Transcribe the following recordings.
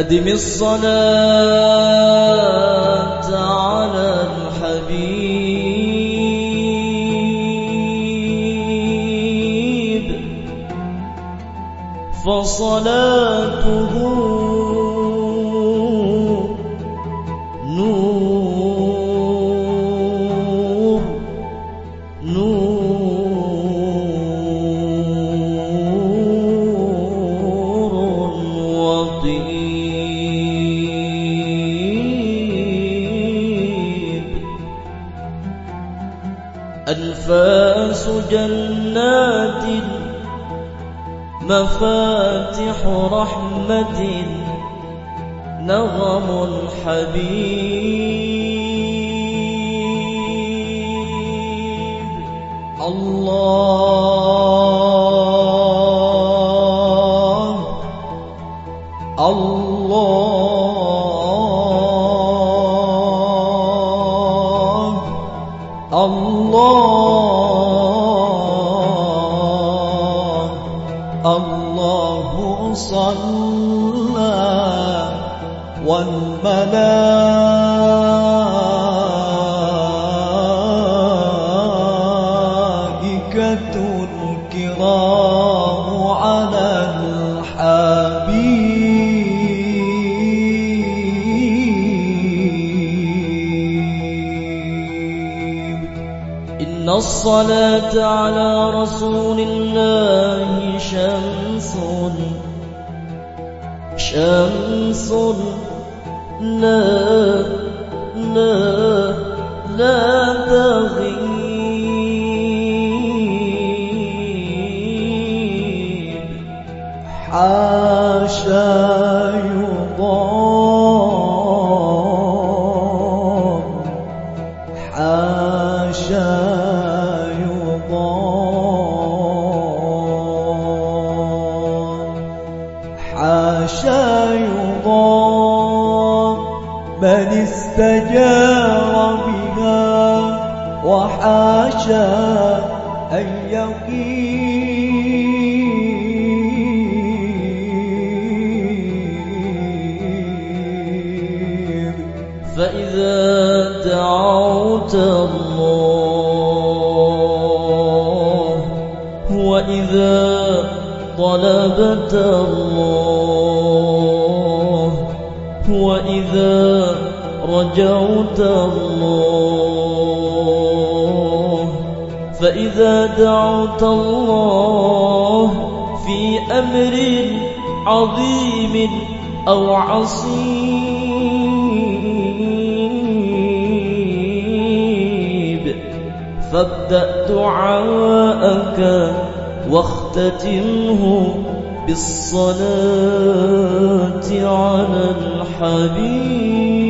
أدم الصلاة على الحبيب فصلاته أنفاس جنات مفاتح رحمة نغم حبيب الله الله صلى والملائكة الصلاة على رسول الله شمس شمس لا لا لا تغيب. حاشا من استجار بها وحاشا أن يقيم. فإذا دعوت الله وإذا طلبت الله وإذا رجوت الله. فإذا دعوت الله في أمر عظيم أو عصيب فابدأ دعاءك واختتمه بالصلاة على الحبيب.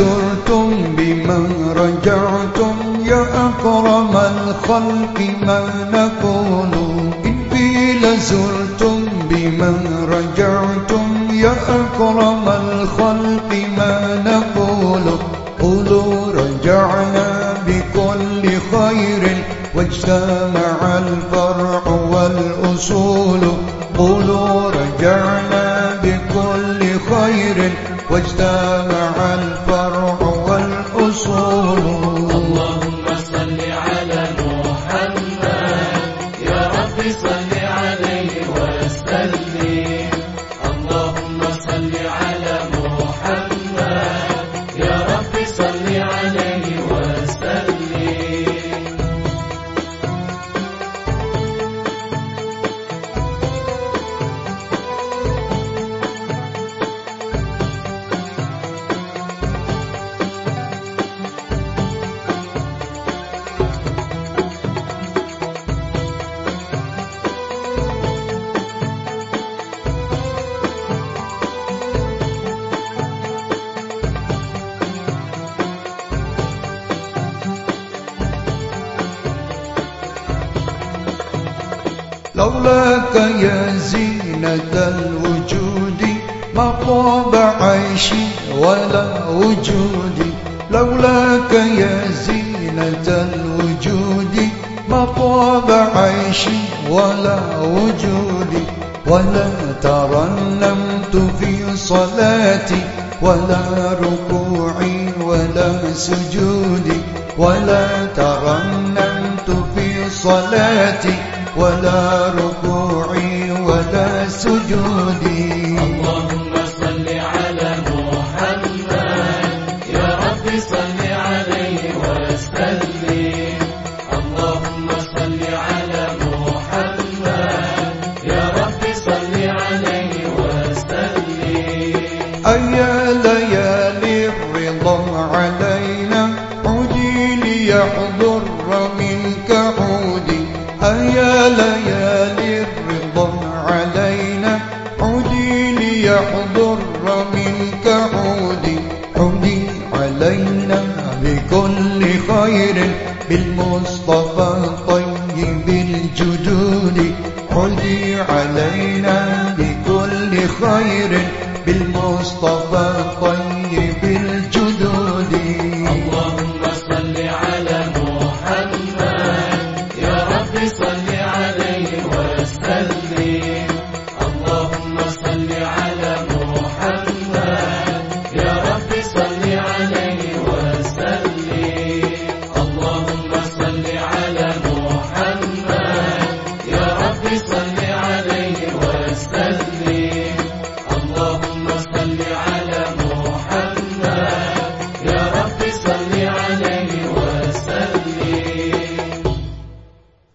زرتم بمن رجعتم يا أكرم الخلق ما نقول إن قيل زرتم بمن رجعتم يا أكرم الخلق ما نقول قولوا رجعنا بكل خير واجتمع الفرع والأصول قولوا رجعنا خير واجتمع الفرع وسلم لولاك يا زينة الوجود ما طاب عيشي ولا وجودي. لولاك يا زينة الوجود ما طاب عيشي ولا وجودي. ولا ترنمت في صلاتي ولا ركوعي ولا سجودي. ولا ترنمت في صلاتي ولا ركوعي ولا سجودي. اللهم صل على محمد. يا رب صل عليه وسلم. اللهم صل على محمد. يا رب صل عليه وسلم. أيا ليالي الرضا علينا عودي ليحضر أيا ليالي الرضا علينا. عودي ليحضر منك عودي. عودي علينا بكل خير بالمصطفى طيب الجدود. عودي علينا بكل خير بالمصطفى طيب